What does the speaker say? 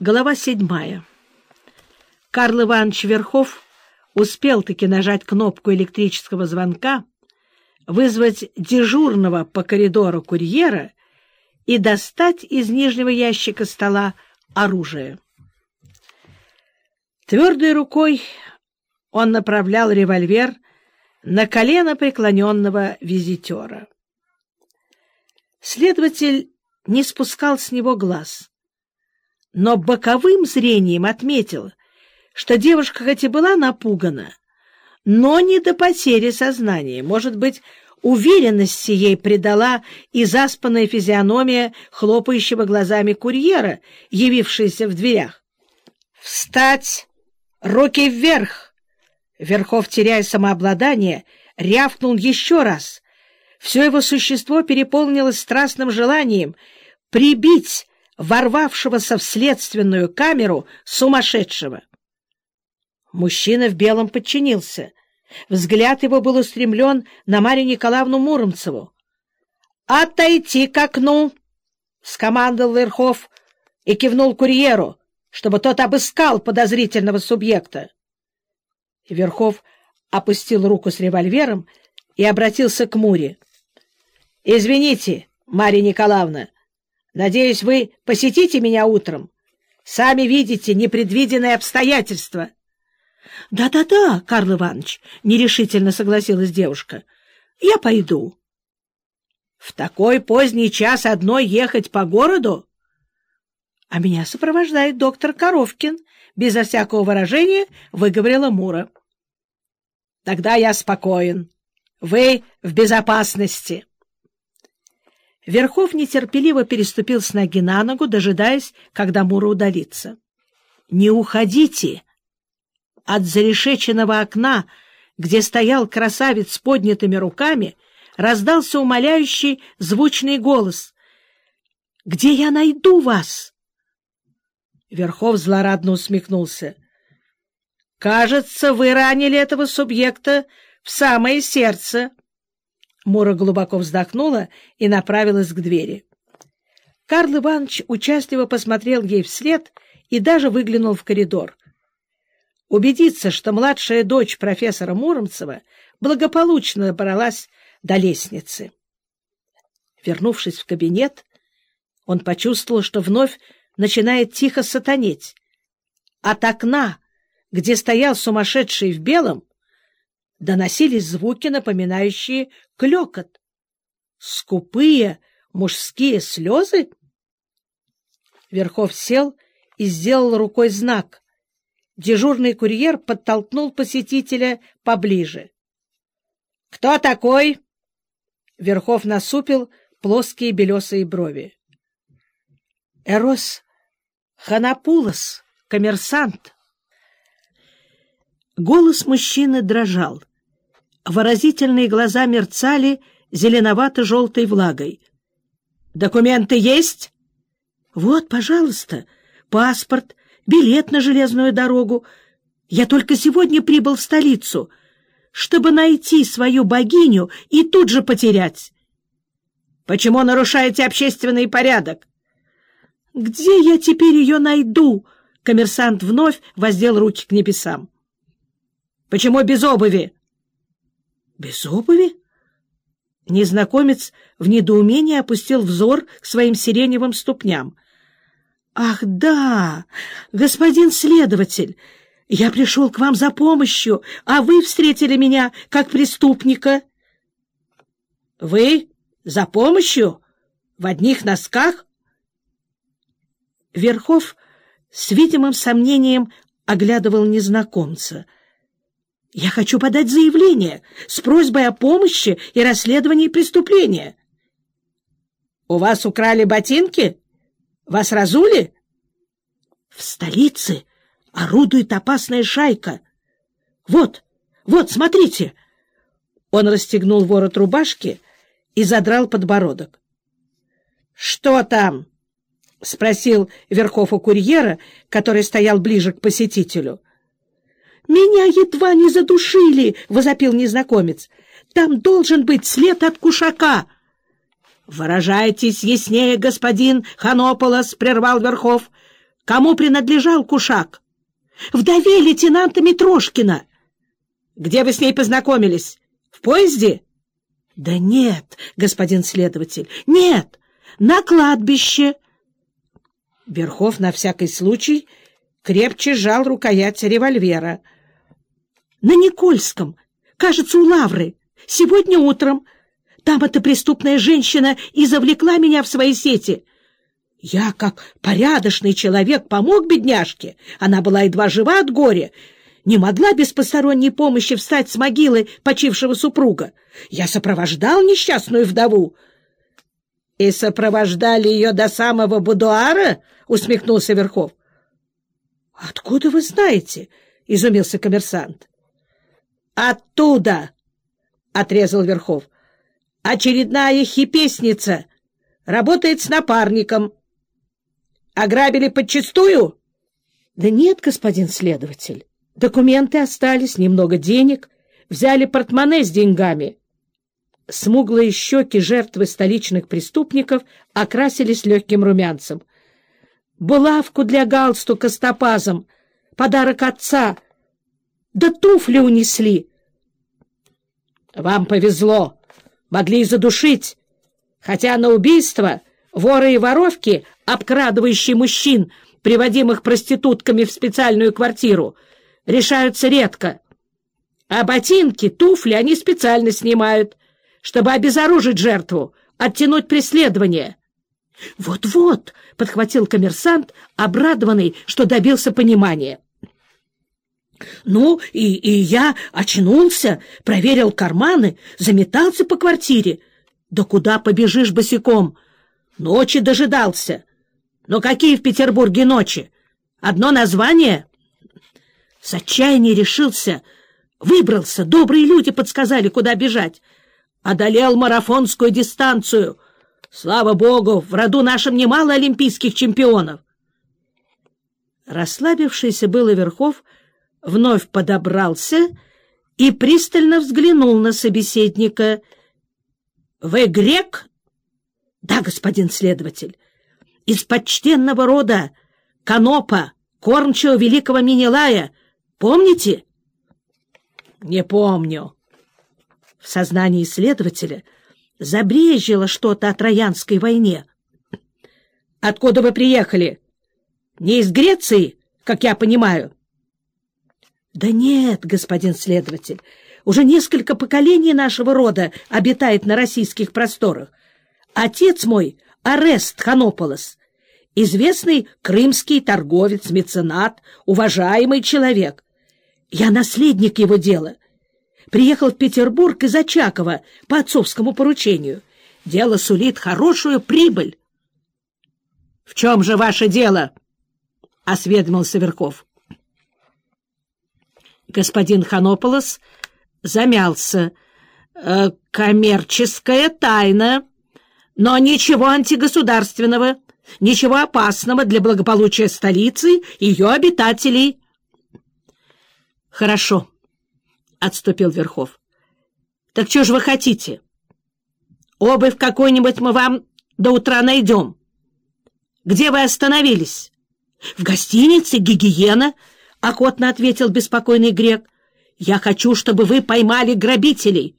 Глава седьмая. Карл Иванович Верхов успел-таки нажать кнопку электрического звонка, вызвать дежурного по коридору курьера и достать из нижнего ящика стола оружие. Твердой рукой он направлял револьвер на колено преклоненного визитера. Следователь не спускал с него глаз — но боковым зрением отметил, что девушка хоть и была напугана, но не до потери сознания. Может быть, уверенности ей придала и заспанная физиономия хлопающего глазами курьера, явившаяся в дверях. «Встать! Руки вверх!» Верхов, теряя самообладание, рявкнул еще раз. Все его существо переполнилось страстным желанием прибить ворвавшегося в следственную камеру сумасшедшего. Мужчина в белом подчинился. Взгляд его был устремлен на Марию Николаевну Муромцеву. «Отойти к окну!» — скомандовал Верхов и кивнул курьеру, чтобы тот обыскал подозрительного субъекта. Верхов опустил руку с револьвером и обратился к Муре. — Извините, Марья Николаевна, Надеюсь, вы посетите меня утром. Сами видите непредвиденные обстоятельства. Да, — Да-да-да, Карл Иванович, — нерешительно согласилась девушка. — Я пойду. — В такой поздний час одной ехать по городу? — А меня сопровождает доктор Коровкин, — безо всякого выражения выговорила Мура. — Тогда я спокоен. Вы в безопасности. — Верхов нетерпеливо переступил с ноги на ногу, дожидаясь, когда Мура удалится. — Не уходите! От зарешеченного окна, где стоял красавец с поднятыми руками, раздался умоляющий звучный голос. — Где я найду вас? Верхов злорадно усмехнулся. — Кажется, вы ранили этого субъекта в самое сердце. — Мура глубоко вздохнула и направилась к двери. Карл Иванович участливо посмотрел ей вслед и даже выглянул в коридор. Убедиться, что младшая дочь профессора Муромцева благополучно добралась до лестницы. Вернувшись в кабинет, он почувствовал, что вновь начинает тихо сатанеть. От окна, где стоял сумасшедший в белом, доносились звуки, напоминающие клекот. Скупые мужские слезы? Верхов сел и сделал рукой знак. Дежурный курьер подтолкнул посетителя поближе. — Кто такой? Верхов насупил плоские белесые брови. — Эрос Ханапулос, коммерсант. Голос мужчины дрожал. Выразительные глаза мерцали зеленовато-желтой влагой. «Документы есть?» «Вот, пожалуйста, паспорт, билет на железную дорогу. Я только сегодня прибыл в столицу, чтобы найти свою богиню и тут же потерять». «Почему нарушаете общественный порядок?» «Где я теперь ее найду?» Коммерсант вновь воздел руки к небесам. «Почему без обуви?» Без обуви? Незнакомец в недоумении опустил взор к своим сиреневым ступням. «Ах, да, господин следователь, я пришел к вам за помощью, а вы встретили меня как преступника». «Вы за помощью? В одних носках?» Верхов с видимым сомнением оглядывал незнакомца — я хочу подать заявление с просьбой о помощи и расследовании преступления. — У вас украли ботинки? Вас разули? — В столице орудует опасная шайка. Вот, вот, смотрите. Он расстегнул ворот рубашки и задрал подбородок. — Что там? — спросил Верхов у курьера, который стоял ближе к посетителю. — «Меня едва не задушили!» — возопил незнакомец. «Там должен быть след от кушака!» «Выражайтесь яснее, господин Ханополос!» — прервал Верхов. Кому принадлежал кушак? Вдове лейтенанта Митрошкина. Где вы с ней познакомились? В поезде? Да нет, господин следователь, нет, на кладбище. Верхов на всякий случай крепче сжал рукоять револьвера. На Никольском, кажется, у Лавры, сегодня утром. Там эта преступная женщина и завлекла меня в свои сети. Я, как порядочный человек, помог бедняжке. Она была едва жива от горя. Не могла без посторонней помощи встать с могилы почившего супруга. Я сопровождал несчастную вдову. — И сопровождали ее до самого будуара? — усмехнулся Верхов. — Откуда вы знаете? — изумился коммерсант. — Оттуда! — отрезал Верхов. — Очередная хипесница. Работает с напарником. Ограбили подчистую? — Да нет, господин следователь. Документы остались, немного денег. Взяли портмоне с деньгами. Смуглые щеки жертвы столичных преступников окрасились легким румянцем. Булавку для галстука с топазом, подарок отца. Да туфли унесли. Вам повезло, могли задушить. Хотя на убийство воры и воровки, обкрадывающие мужчин, приводимых проститутками в специальную квартиру, решаются редко. А ботинки, туфли они специально снимают — чтобы обезоружить жертву, оттянуть преследование. «Вот — подхватил коммерсант, обрадованный, что добился понимания. «Ну, и, и я очнулся, проверил карманы, заметался по квартире. Да куда побежишь босиком? Ночи дожидался. Но какие в Петербурге ночи? Одно название?» С отчаяния решился, выбрался, добрые люди подсказали, куда бежать одолел марафонскую дистанцию. Слава богу, в роду нашем немало олимпийских чемпионов. Расслабившийся было Верхов вновь подобрался и пристально взглянул на собеседника. — Вы грек? — Да, господин следователь. Из почтенного рода Канопа, кормчего великого Минилая. Помните? — Не помню. В сознании следователя забрежило что-то о Троянской войне. — Откуда вы приехали? Не из Греции, как я понимаю? — Да нет, господин следователь, уже несколько поколений нашего рода обитает на российских просторах. Отец мой — Арест Ханополос, известный крымский торговец, меценат, уважаемый человек. Я наследник его дела — приехал в Петербург из Очакова по отцовскому поручению. Дело сулит хорошую прибыль. — В чем же ваше дело? — осведомился Верхов. Господин Ханополос замялся. «Э, — Коммерческая тайна, но ничего антигосударственного, ничего опасного для благополучия столицы и ее обитателей. — Хорошо. — отступил Верхов. — Так что же вы хотите? Обувь какой-нибудь мы вам до утра найдем. Где вы остановились? — В гостинице «Гигиена», — охотно ответил беспокойный грек. — Я хочу, чтобы вы поймали грабителей.